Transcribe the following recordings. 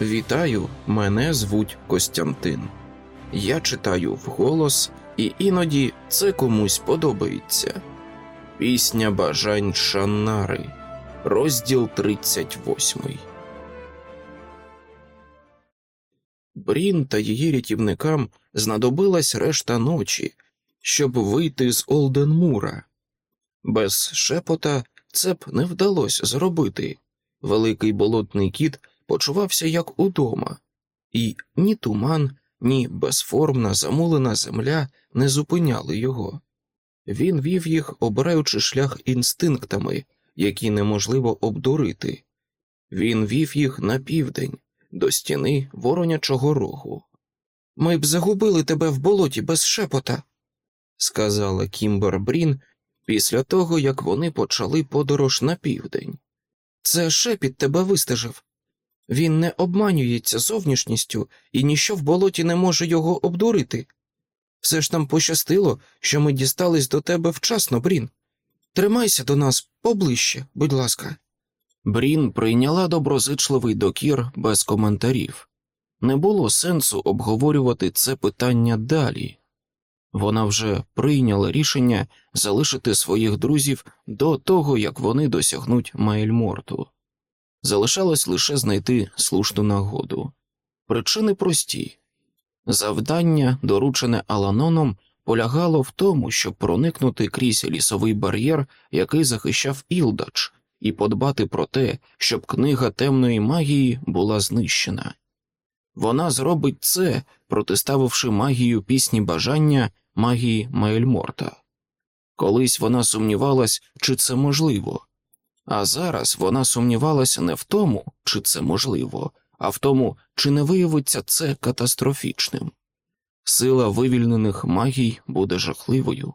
Вітаю, мене звуть Костянтин. Я читаю вголос, і іноді це комусь подобається. Пісня бажань Шаннари, розділ 38. Брін та її рятівникам знадобилась решта ночі, щоб вийти з Олденмура. Без шепота це б не вдалося зробити. Великий болотний кіт почувався як удома, і ні туман, ні безформна замулена земля не зупиняли його. Він вів їх, обираючи шлях інстинктами, які неможливо обдурити. Він вів їх на південь, до стіни воронячого рогу. Ми б загубили тебе в болоті без шепота, сказала Кімбер Брін після того, як вони почали подорож на південь. Це шепіт тебе вистежив. Він не обманюється зовнішністю, і ніщо в болоті не може його обдурити. Все ж там пощастило, що ми дістались до тебе вчасно, Брін. Тримайся до нас поближче, будь ласка. Брін прийняла доброзичливий докір без коментарів. Не було сенсу обговорювати це питання далі. Вона вже прийняла рішення залишити своїх друзів до того, як вони досягнуть Майльморту. Залишалось лише знайти слушну нагоду. Причини прості завдання, доручене Аланоном, полягало в тому, щоб проникнути крізь лісовий бар'єр, який захищав Ілдач, і подбати про те, щоб книга темної магії була знищена. Вона зробить це, протиставивши магію пісні бажання магії Майльморта. Колись вона сумнівалась, чи це можливо, а зараз вона сумнівалася не в тому, чи це можливо, а в тому, чи не виявиться це катастрофічним. Сила вивільнених магій буде жахливою,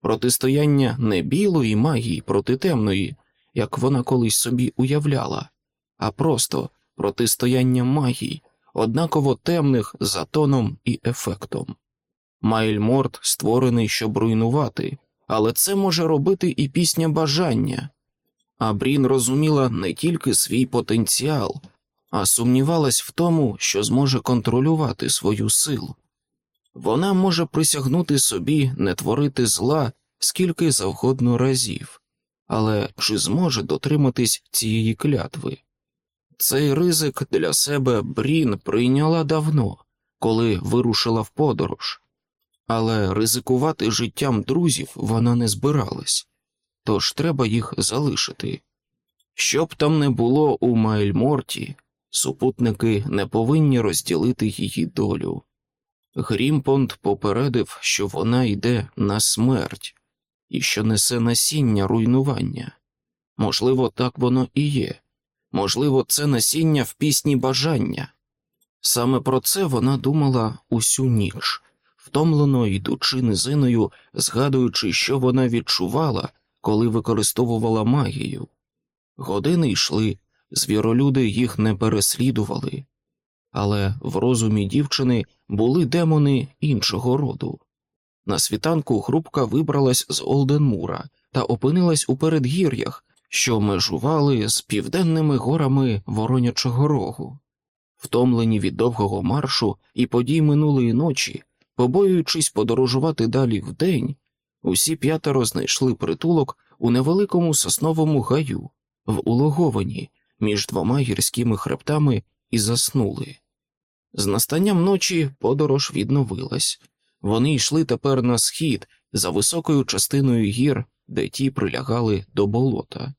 протистояння не білої магії проти темної, як вона колись собі уявляла, а просто протистояння магій, однаково темних за тоном і ефектом. Майльморт створений, щоб руйнувати, але це може робити і пісня бажання. А Брін розуміла не тільки свій потенціал, а сумнівалась в тому, що зможе контролювати свою силу. Вона може присягнути собі не творити зла скільки завгодно разів, але чи зможе дотриматись цієї клятви? Цей ризик для себе Брін прийняла давно, коли вирушила в подорож, але ризикувати життям друзів вона не збиралась, тож треба їх залишити. Щоб там не було у Майльморті, супутники не повинні розділити її долю. Грімпонд попередив, що вона йде на смерть і що несе насіння руйнування. Можливо, так воно і є, можливо, це насіння в пісні бажання. Саме про це вона думала усю ніч, втомлено йдучи низиною, згадуючи, що вона відчувала, коли використовувала магію. Години йшли, звіролюди їх не переслідували, але в розумі дівчини були демони іншого роду. На світанку групка вибралась з Олденмура та опинилась у передгір'ях, що межували з південними горами Воронячого Рогу. Втомлені від довгого маршу і подій минулої ночі, побоюючись подорожувати далі вдень, усі п'ятеро знайшли притулок у невеликому сосновому гаю в улоговані між двома гірськими хребтами і заснули. З настанням ночі подорож відновилась. Вони йшли тепер на схід за високою частиною гір, де ті прилягали до болота.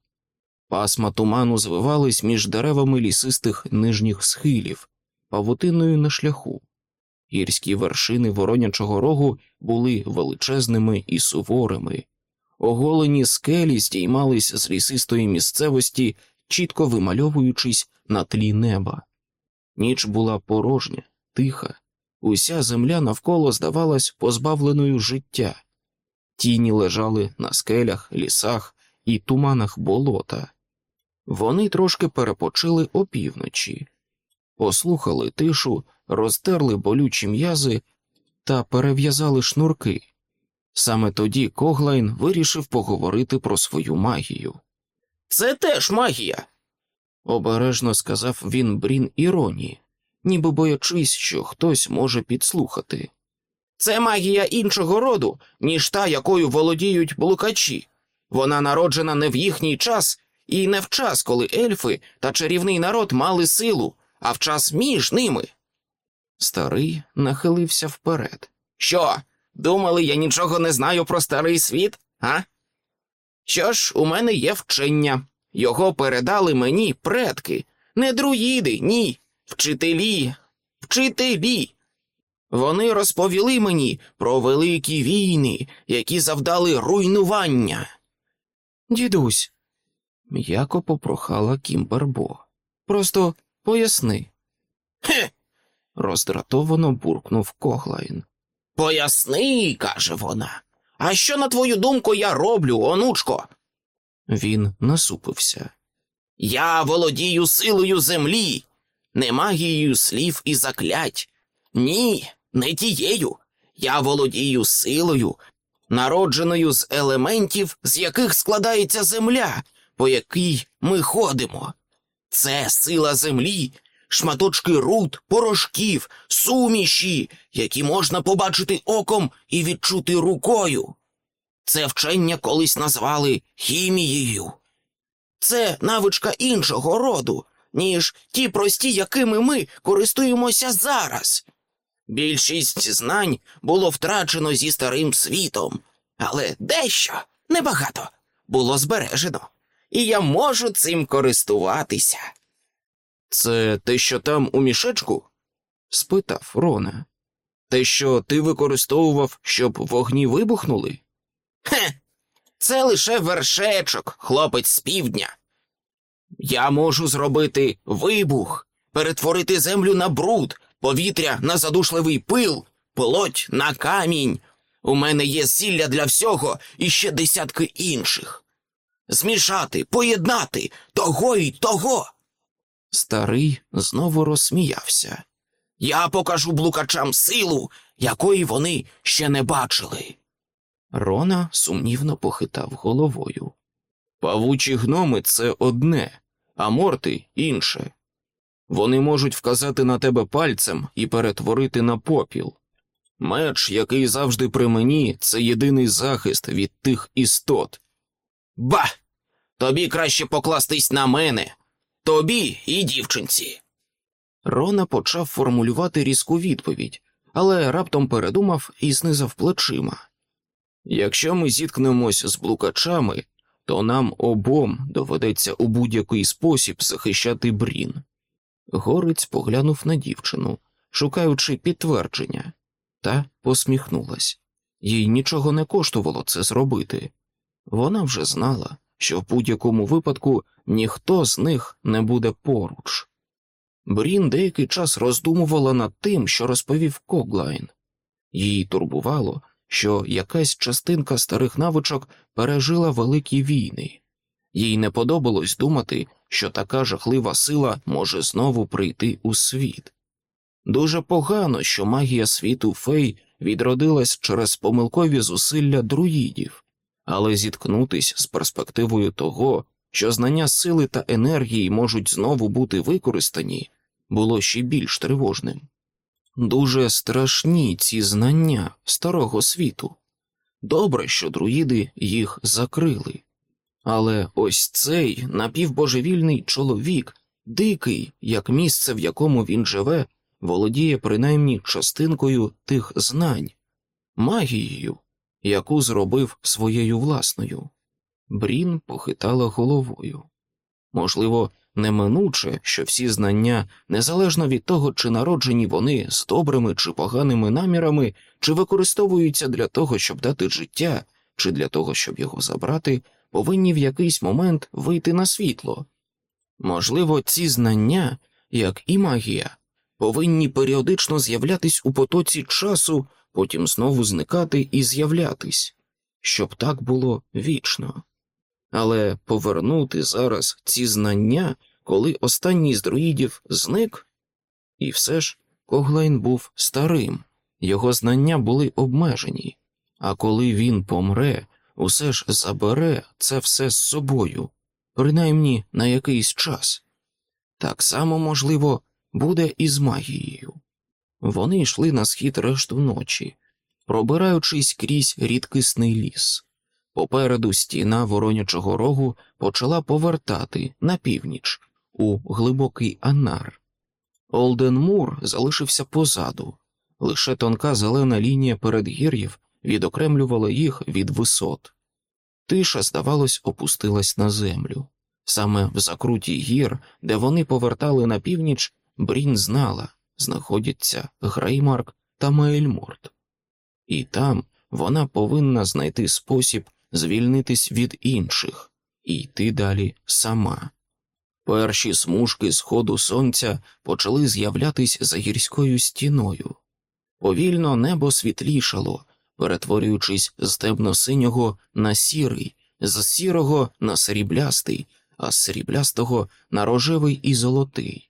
Пасма туману звивались між деревами лісистих нижніх схилів, павутиною на шляху. Гірські вершини воронячого рогу були величезними і суворими, оголені скелі здіймались з лісистої місцевості, чітко вимальовуючись на тлі неба. Ніч була порожня, тиха, уся земля навколо здавалась позбавленою життя. Тіні лежали на скелях, лісах і туманах болота. Вони трошки перепочили опівночі, послухали тишу, розтерли болючі м'язи та перев'язали шнурки. Саме тоді Коглайн вирішив поговорити про свою магію. Це теж магія, обережно сказав він Брін іронії. ніби боячись, що хтось може підслухати. Це магія іншого роду, ніж та, якою володіють блукачі. Вона народжена не в їхній час і не в час, коли ельфи та чарівний народ мали силу, а в час між ними. Старий нахилився вперед. Що? Думали, я нічого не знаю про старий світ, а? Що ж, у мене є вчення. Його передали мені предки, не друїди, ні, вчителі, вчителі. Вони розповіли мені про великі війни, які завдали руйнування. Дідусь, м'яко попрохала Кімбербо. Просто поясни. Хе. Роздратовано буркнув Коглайн. Поясни, каже вона. А що, на твою думку, я роблю, онучко? Він насупився. Я володію силою землі, не магією слів і заклять. Ні, не тією. Я володію силою, народженою з елементів, з яких складається земля, по якій ми ходимо. Це сила землі, шматочки руд, порошків, суміші, які можна побачити оком і відчути рукою. Це вчення колись назвали хімією. Це навичка іншого роду, ніж ті прості, якими ми користуємося зараз. Більшість знань було втрачено зі старим світом, але дещо небагато було збережено, і я можу цим користуватися. Це те, що там у мішечку? спитав Рона. Те, що ти використовував, щоб вогні вибухнули? Хе, це лише вершечок, хлопець з півдня. Я можу зробити вибух, перетворити землю на бруд, повітря на задушливий пил, плоть на камінь. У мене є зілля для всього і ще десятки інших. Змішати, поєднати того й того. Старий знову розсміявся. Я покажу блукачам силу, якої вони ще не бачили. Рона сумнівно похитав головою. Павучі гноми це одне, а морти інше. Вони можуть вказати на тебе пальцем і перетворити на попіл. Меч, який завжди при мені, це єдиний захист від тих істот. Ба! Тобі краще покластись на мене, тобі і дівчинці. Рона почав формулювати різку відповідь, але раптом передумав і знизав плечима. Якщо ми зіткнемось з блукачами, то нам обом доведеться у будь-який спосіб захищати брін. Горець поглянув на дівчину, шукаючи підтвердження, та посміхнулась. Їй нічого не коштувало це зробити. Вона вже знала, що в будь-якому випадку ніхто з них не буде поруч. Брін деякий час роздумувала над тим, що розповів Коглайн. Її турбувало, що якась частинка старих навичок пережила великі війни, їй не подобалось думати, що така жахлива сила може знову прийти у світ. Дуже погано, що магія світу фей відродилась через помилкові зусилля друїдів, але зіткнутись з перспективою того, що знання сили та енергії можуть знову бути використані, було ще більш тривожним. Дуже страшні ці знання старого світу. Добре, що друїди їх закрили. Але ось цей напівбожевільний чоловік, дикий, як місце, в якому він живе, володіє принаймні частинкою тих знань, магією, яку зробив своєю власною. Брін похитала головою. Можливо, неминуче, що всі знання, незалежно від того, чи народжені вони з добрими чи поганими намірами, чи використовуються для того, щоб дати життя, чи для того, щоб його забрати, повинні в якийсь момент вийти на світло. Можливо, ці знання, як і магія, повинні періодично з'являтись у потоці часу, потім знову зникати і з'являтись, щоб так було вічно. Але повернути зараз ці знання, коли останній з друїдів зник, і все ж Коглайн був старим, його знання були обмежені, а коли він помре, усе ж забере це все з собою, принаймні на якийсь час. Так само, можливо, буде із магією. Вони йшли на схід решту ночі, пробираючись крізь рідкісний ліс. Попереду стіна воронячого рогу почала повертати на північ у глибокий анар. Олденмур залишився позаду, лише тонка зелена лінія передгір'їв відокремлювала їх від висот. Тиша, здавалось, опустилась на землю. Саме в закруті гір, де вони повертали на північ, Брін знала, знаходяться Греймарк та Мейльморт. І там вона повинна знайти спосіб звільнитись від інших і йти далі сама. Перші смужки сходу сонця почали з'являтись за гірською стіною. Повільно небо світлішало, перетворюючись з темно-синього на сірий, з сірого на сріблястий, а з сріблястого на рожевий і золотий.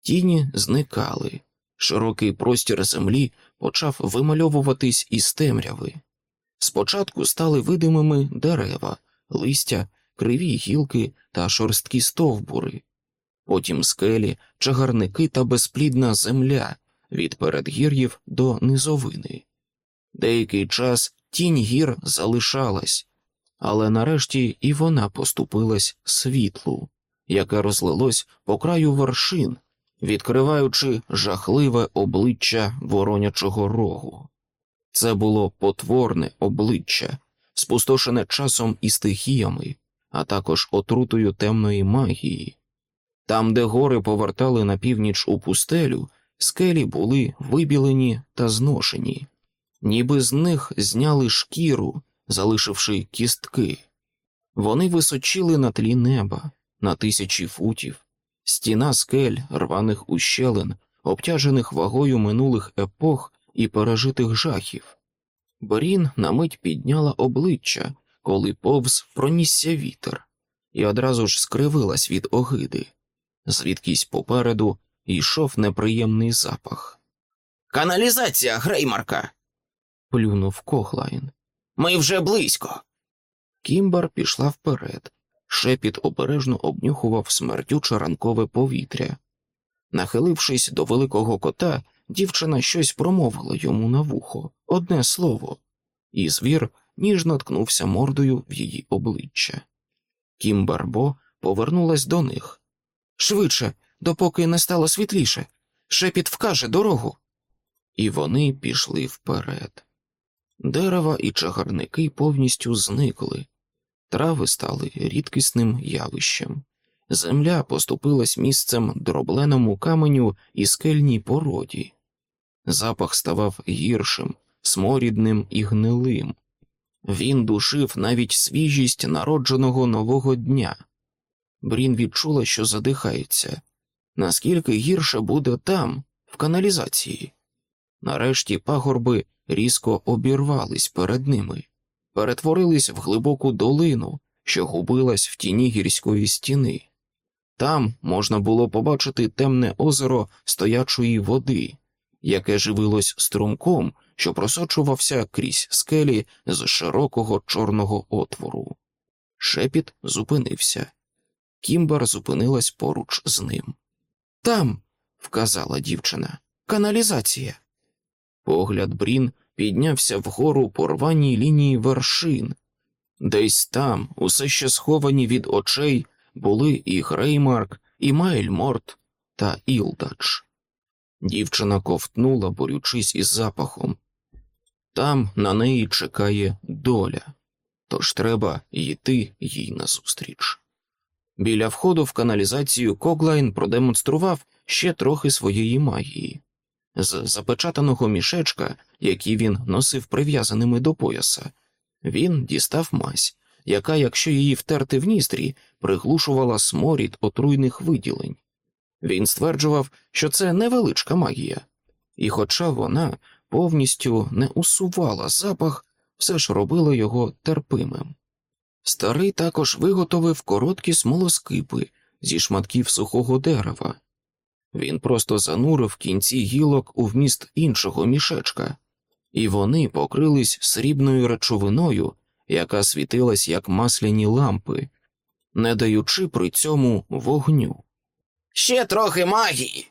Тіні зникали, широкий простір землі почав вимальовуватись із темряви. Спочатку стали видимими дерева, листя, криві гілки та шорсткі стовбури, потім скелі, чагарники та безплідна земля від передгір'їв до низовини. Деякий час тінь гір залишалась, але нарешті і вона поступилась світлу, яке розлилось по краю вершин, відкриваючи жахливе обличчя воронячого рогу. Це було потворне обличчя, спустошене часом і стихіями, а також отрутою темної магії. Там, де гори повертали на північ у пустелю, скелі були вибілені та зношені, ніби з них зняли шкіру, залишивши кістки. Вони височили на тлі неба на тисячі футів, стіна скель, рваних ущелин, обтяжених вагою минулих епох і пережитих жахів. Борін на мить підняла обличчя, коли повз пронісся вітер, і одразу ж скривилась від огиди. Звідкись попереду йшов неприємний запах. Каналізація, Греймарка. Плюнув Кохлайн. Ми вже близько. Кімбар пішла вперед. Шепіт обережно обнюхував смертюче ранкове повітря. Нахилившись до великого кота, дівчина щось промовила йому на вухо, одне слово, і звір ніжно ткнувся мордою в її обличчя. Кімбарбо повернулась до них. Швидше, допоки не стало світліше. Шепіт вкаже дорогу. І вони пішли вперед. Дерева і чагарники повністю зникли, трави стали рідкісним явищем. Земля поступилась місцем дробленому каменю і скельній породі. Запах ставав гіршим, сморідним і гнилим. Він душив навіть свіжість народженого нового дня. Брін відчула, що задихається. Наскільки гірше буде там, в каналізації. Нарешті пагорби різко обірвались перед ними, перетворились в глибоку долину, що губилась в тіні гірської стіни. Там можна було побачити темне озеро стоячої води, яке живилось струмком, що просочувався крізь скелі з широкого чорного отвору. Шепіт зупинився. Кімбер зупинилась поруч з ним. Там, вказала дівчина, каналізація. Погляд Брін піднявся вгору по рваній лінії вершин. Десь там, усе ще сховані від очей, були і Греймарк, і Мейльморд та Ілдач. Дівчина ковтнула, борючись із запахом. Там на неї чекає доля, тож треба йти їй назустріч. Біля входу в каналізацію Коглайн продемонстрував ще трохи своєї магії. З запечатаного мішечка, який він носив прив'язаними до пояса, він дістав мазь, яка, якщо її втерти в ністрі, приглушувала сморід отруйних виділень. Він стверджував, що це невеличка магія, і, хоча вона повністю не усувала запах, все ж робила його терпимим. Старий також виготовив короткі смолоскипи зі шматків сухого дерева. Він просто занурив кінці гілок у вміст іншого мішечка, і вони покрились срібною речовиною, яка світилась як масляні лампи, не даючи при цьому вогню. Ще трохи магії.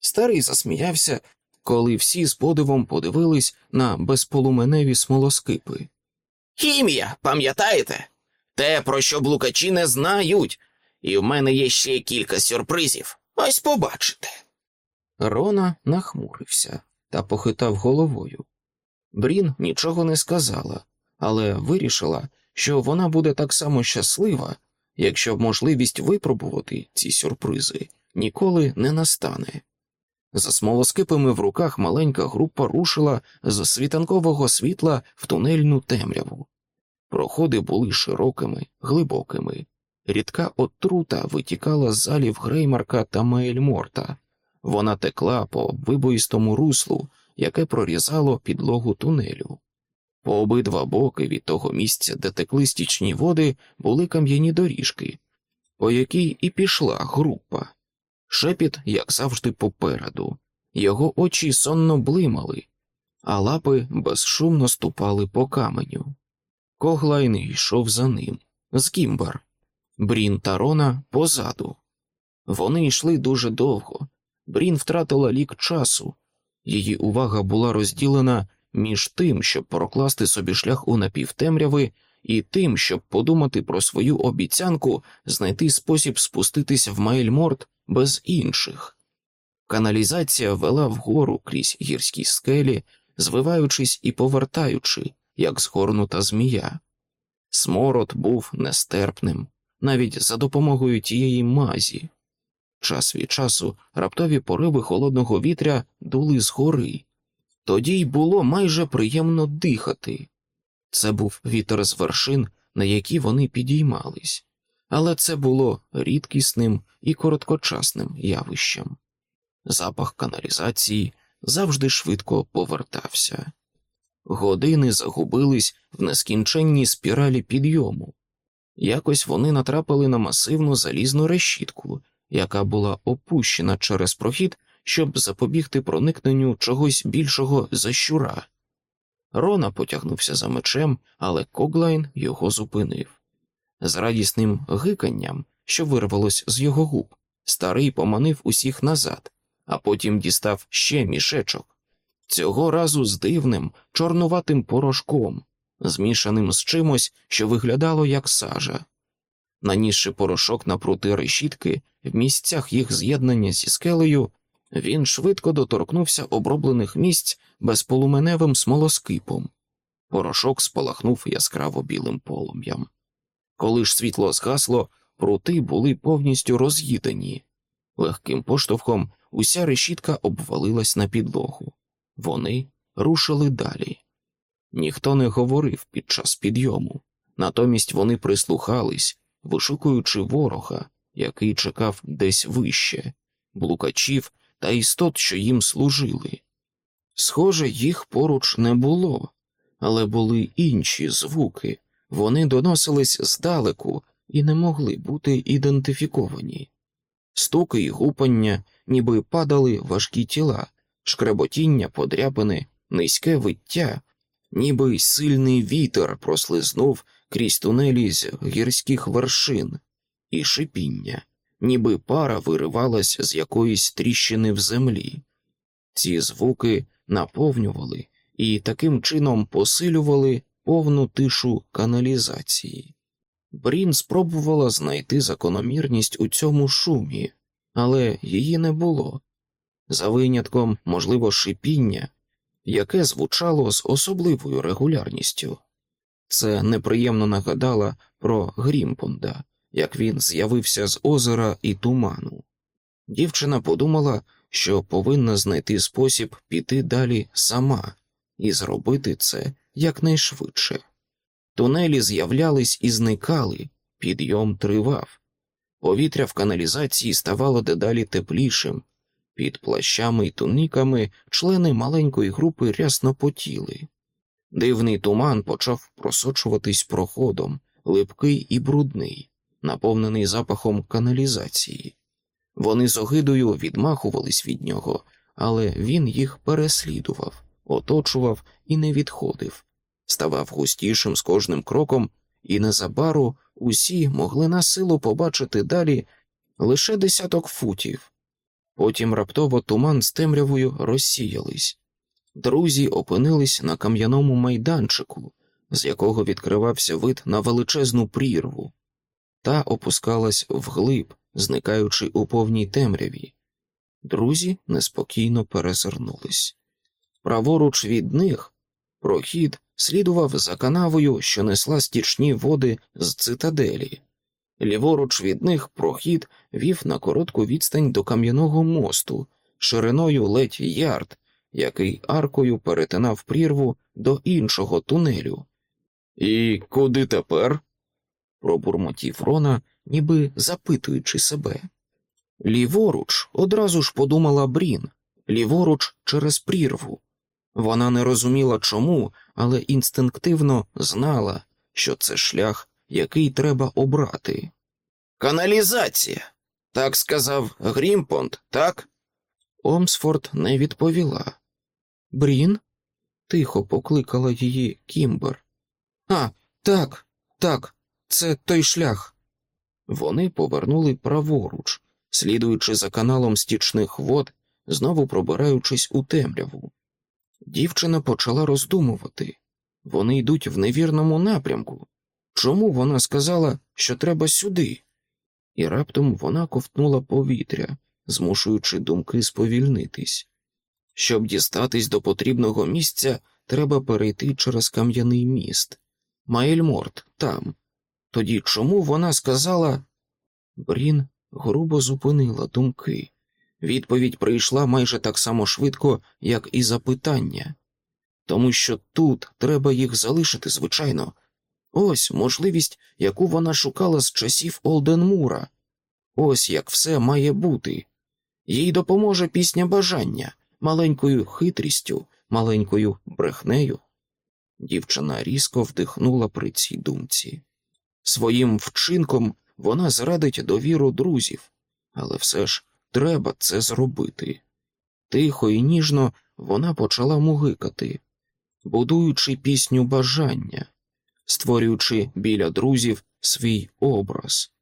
Старий засміявся, коли всі з подивом подивились на безполуменеві смолоскипи. Хімія, пам'ятаєте? Те, про що блукачі не знають, і в мене є ще кілька сюрпризів. Ось побачите. Рона нахмурився та похитав головою. Брін нічого не сказала, але вирішила, що вона буде так само щаслива, якщо можливість випробувати ці сюрпризи ніколи не настане. За смолоскипами в руках маленька група рушила з світанкового світла в тунельну темряву. Проходи були широкими, глибокими. Рідка отрута витікала з залів Греймарка та Мейльморта. Вона текла по вибоїстому руслу, яке прорізало підлогу тунелю. По обидва боки від того місця, де текли стічні води, були кам'яні доріжки, по якій і пішла група. Шепіт, як завжди, попереду, його очі сонно блимали, а лапи безшумно ступали по каменю. Коглайн йшов за ним, з кімбар, Брін та Рона позаду. Вони йшли дуже довго. Брін втратила лік часу, її увага була розділена між тим, щоб прокласти собі шлях у напівтемряви, і тим, щоб подумати про свою обіцянку знайти спосіб спуститися в Майльморт без інших. Каналізація вела вгору крізь гірські скелі, звиваючись і повертаючи, як згорнута змія. Смород був нестерпним, навіть за допомогою тієї мазі. Час від часу раптові пориви холодного вітря дули згори. Тоді й було майже приємно дихати. Це був вітер з вершин, на які вони підіймались, але це було рідкісним і короткочасним явищем. Запах каналізації завжди швидко повертався. Години загубились в нескінченній спіралі підйому. Якось вони натрапили на масивну залізну решітку, яка була опущена через прохід, щоб запобігти проникненню чогось більшого за щура. Рона потягнувся за мечем, але Коглайн його зупинив. З радісним гиканням, що вирвалось з його губ, старий поманив усіх назад, а потім дістав ще мішечок. Цього разу з дивним, чорнуватим порошком, змішаним з чимось, що виглядало як сажа. Нанісши порошок напрути решітки, в місцях їх з'єднання зі скелею, він швидко доторкнувся оброблених місць безполуменевим смолоскипом. Порошок спалахнув яскраво білим полум'ям. Коли ж світло згасло, прути були повністю роз'їдені. Легким поштовхом уся решітка обвалилась на підлогу. Вони рушили далі. Ніхто не говорив під час підйому, натомість вони прислухались, вишукуючи ворога, який чекав десь вище, блукачів та істот, що їм служили. Схоже, їх поруч не було, але були інші звуки, вони доносились здалеку і не могли бути ідентифіковані. Стуки й гупання, ніби падали важкі тіла, шкреботіння, подряпини, низьке виття, ніби сильний вітер прослизнув крізь тунелі з гірських вершин, і шипіння, ніби пара виривалась з якоїсь тріщини в землі. Ці звуки наповнювали і таким чином посилювали повну тишу каналізації. Брін спробувала знайти закономірність у цьому шумі, але її не було. За винятком, можливо, шипіння, яке звучало з особливою регулярністю. Це неприємно нагадало про Грімпунда, як він з'явився з озера і туману. Дівчина подумала, що повинна знайти спосіб піти далі сама і зробити це якнайшвидше. Тунелі з'являлись і зникали, підйом тривав. Повітря в каналізації ставало дедалі теплішим. Під плащами й туніками члени маленької групи рясно потіли. Дивний туман почав просочуватись проходом, липкий і брудний, наповнений запахом каналізації. Вони з огидою відмахувались від нього, але він їх переслідував, оточував і не відходив, ставав густішим з кожним кроком, і незабару усі могли на силу побачити далі лише десяток футів. Потім раптово туман з темрявою розсіялись. Друзі опинились на кам'яному майданчику, з якого відкривався вид на величезну прірву, та опускалась вглиб, зникаючи у повній темряві. Друзі неспокійно перезирнулись. Праворуч від них прохід слідував за канавою, що несла стічні води з цитаделі. Ліворуч від них прохід вів на коротку відстань до кам'яного мосту, шириною ледь ярд, який аркою перетинав прірву до іншого тунелю. І куди тепер? Пробурмотів Рона, ніби запитуючи себе. Ліворуч одразу ж подумала Брін, ліворуч через прірву. Вона не розуміла чому, але інстинктивно знала, що це шлях, який треба обрати. Каналізація. Так сказав Грімпонт, так? Омсфорд не відповіла. Брін? тихо покликала її Кімбер. А, так, так, це той шлях. Вони повернули праворуч, слідуючи за каналом стічних вод, знову пробираючись у темряву. Дівчина почала роздумувати вони йдуть в невірному напрямку. Чому вона сказала, що треба сюди? І раптом вона ковтнула повітря, змушуючи думки сповільнитись. Щоб дістатись до потрібного місця, треба перейти через кам'яний міст. Маельморт там. Тоді чому вона сказала? Брін грубо зупинила думки. Відповідь прийшла майже так само швидко, як і запитання, тому що тут треба їх залишити, звичайно. Ось можливість, яку вона шукала з часів Олденмура. Ось як все має бути. Їй допоможе пісня бажання маленькою хитрістю, маленькою брехнею. Дівчина різко вдихнула при цій думці. Своїм вчинком вона зрадить довіру друзів, але все ж треба це зробити. Тихо і ніжно вона почала мугикати, будуючи пісню бажання, створюючи біля друзів свій образ.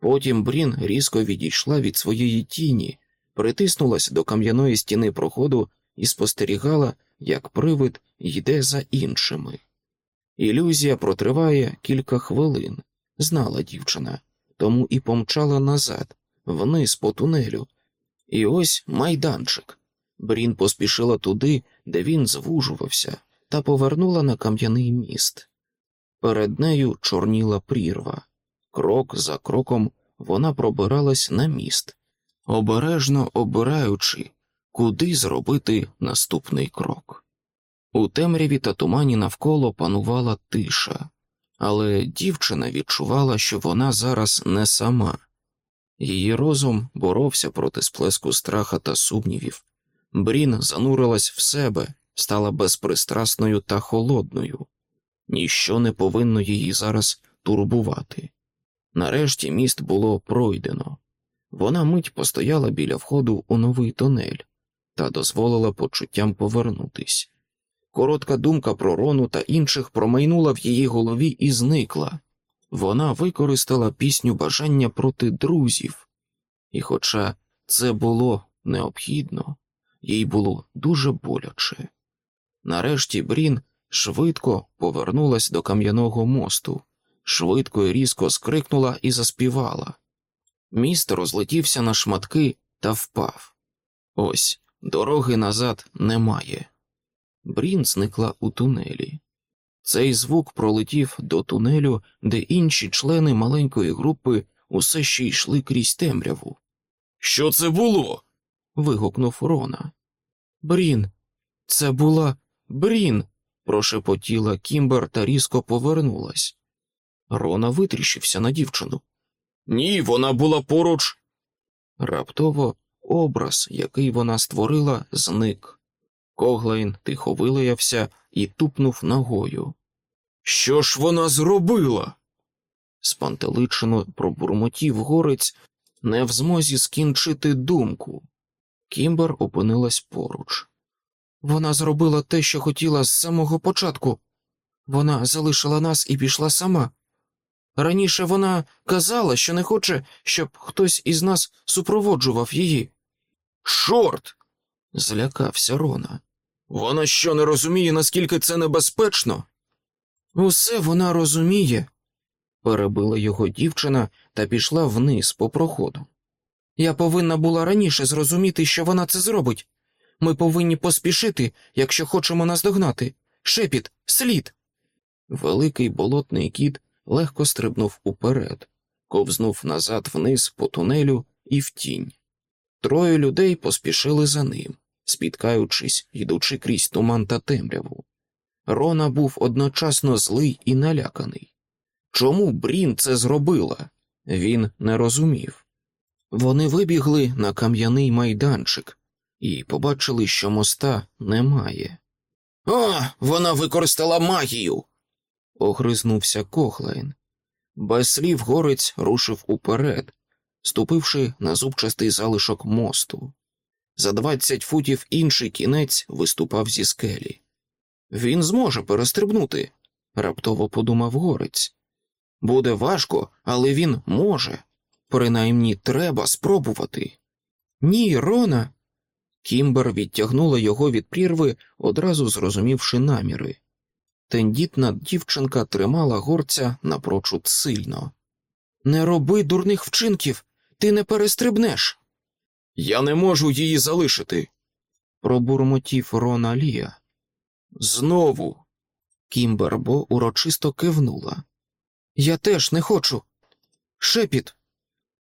Потім Брін різко відійшла від своєї тіні, притиснулась до кам'яної стіни проходу і спостерігала, як привид йде за іншими. Ілюзія протриває кілька хвилин, знала дівчина, тому і помчала назад, вниз по тунелю. І ось майданчик. Брін поспішила туди, де він звужувався, та повернула на кам'яний міст. Перед нею чорніла прірва. Крок за кроком вона пробиралась на міст, обережно обираючи, куди зробити наступний крок. У темряві та тумані навколо панувала тиша, але дівчина відчувала, що вона зараз не сама. Її розум боровся проти сплеску страха та сумнівів. Брін занурилась в себе, стала безпристрасною та холодною. Ніщо не повинно її зараз турбувати. Нарешті міст було пройдено. Вона мить постояла біля входу у новий тунель та дозволила почуттям повернутись. Коротка думка про Рону та інших промайнула в її голові і зникла. Вона використала пісню бажання проти друзів, і, хоча це було необхідно, їй було дуже боляче. Нарешті Брін швидко повернулась до кам'яного мосту, швидко і різко скрикнула і заспівала. Міст розлетівся на шматки та впав. Ось дороги назад немає. Брін зникла у тунелі. Цей звук пролетів до тунелю, де інші члени маленької групи усе ще йшли крізь темряву. Що це було? вигукнув Рона. Брін, це була Брін, прошепотіла Кімбер та різко повернулась. Рона витріщився на дівчину. Ні, вона була поруч. Раптово образ, який вона створила, зник. Коглайн тихо вилаявся і тупнув ногою. Що ж вона зробила? Спантеличено пробурмотів горець, не в змозі скінчити думку. Кімбер опинилась поруч. Вона зробила те, що хотіла з самого початку. Вона залишила нас і пішла сама. Раніше вона казала, що не хоче, щоб хтось із нас супроводжував її. Чорт! злякався Рона. Вона що не розуміє, наскільки це небезпечно? Усе вона розуміє, перебила його дівчина та пішла вниз по проходу. Я повинна була раніше зрозуміти, що вона це зробить. Ми повинні поспішити, якщо хочемо наздогнати. Шепіт, слід. Великий болотний кіт легко стрибнув уперед, ковзнув назад вниз по тунелю і в тінь. Троє людей поспішили за ним, спіткаючись, йдучи крізь туман та темряву. Рона був одночасно злий і наляканий. Чому Брін це зробила? Він не розумів. Вони вибігли на кам'яний майданчик і побачили, що моста немає. О, вона використала магію. Огризнувся Кохлайн. Без слів горець рушив уперед, ступивши на зубчастий залишок мосту. За двадцять футів інший кінець виступав зі скелі. Він зможе перестрибнути, раптово подумав горець. Буде важко, але він може. Принаймні треба спробувати. Ні, Рона. Кімбер відтягнула його від прірви, одразу зрозумівши наміри. Тендітна дівчинка тримала горця напрочуд сильно. Не роби дурних вчинків, ти не перестрибнеш. Я не можу її залишити, пробурмотів Рона Лія. Знову. Кімбербо урочисто кивнула. Я теж не хочу. Шепіт.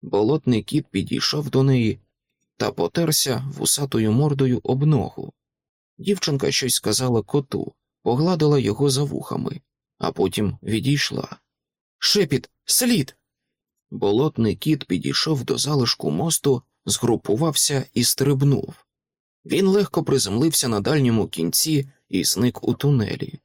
Болотний кіт підійшов до неї та потерся вусатою мордою об ногу. Дівчинка щось сказала коту, погладила його за вухами, а потім відійшла. Шепіт, слід. Болотний кіт підійшов до залишку мосту, згрупувався і стрибнув. Він легко приземлився на дальньому кінці і зник у тунелі.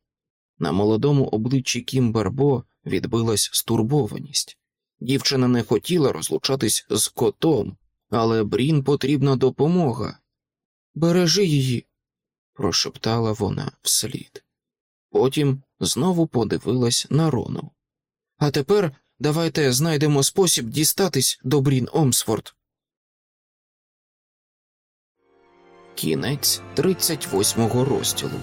На молодому обличчі Кімбербо відбилась стурбованість. Дівчина не хотіла розлучатись з котом, але Брін потрібна допомога. Бережи її, прошептала вона вслід. Потім знову подивилась на Рону. А тепер давайте знайдемо спосіб дістатись до Брін Омсфорд. Кінець 38-го розділу.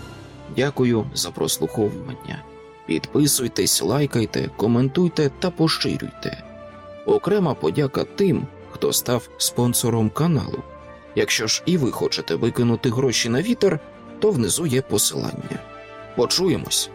Дякую за прослуховування. Підписуйтесь, лайкайте, коментуйте та поширюйте. Окрема подяка тим, хто став спонсором каналу. Якщо ж і ви хочете викинути гроші на вітер, то внизу є посилання. Почуємось.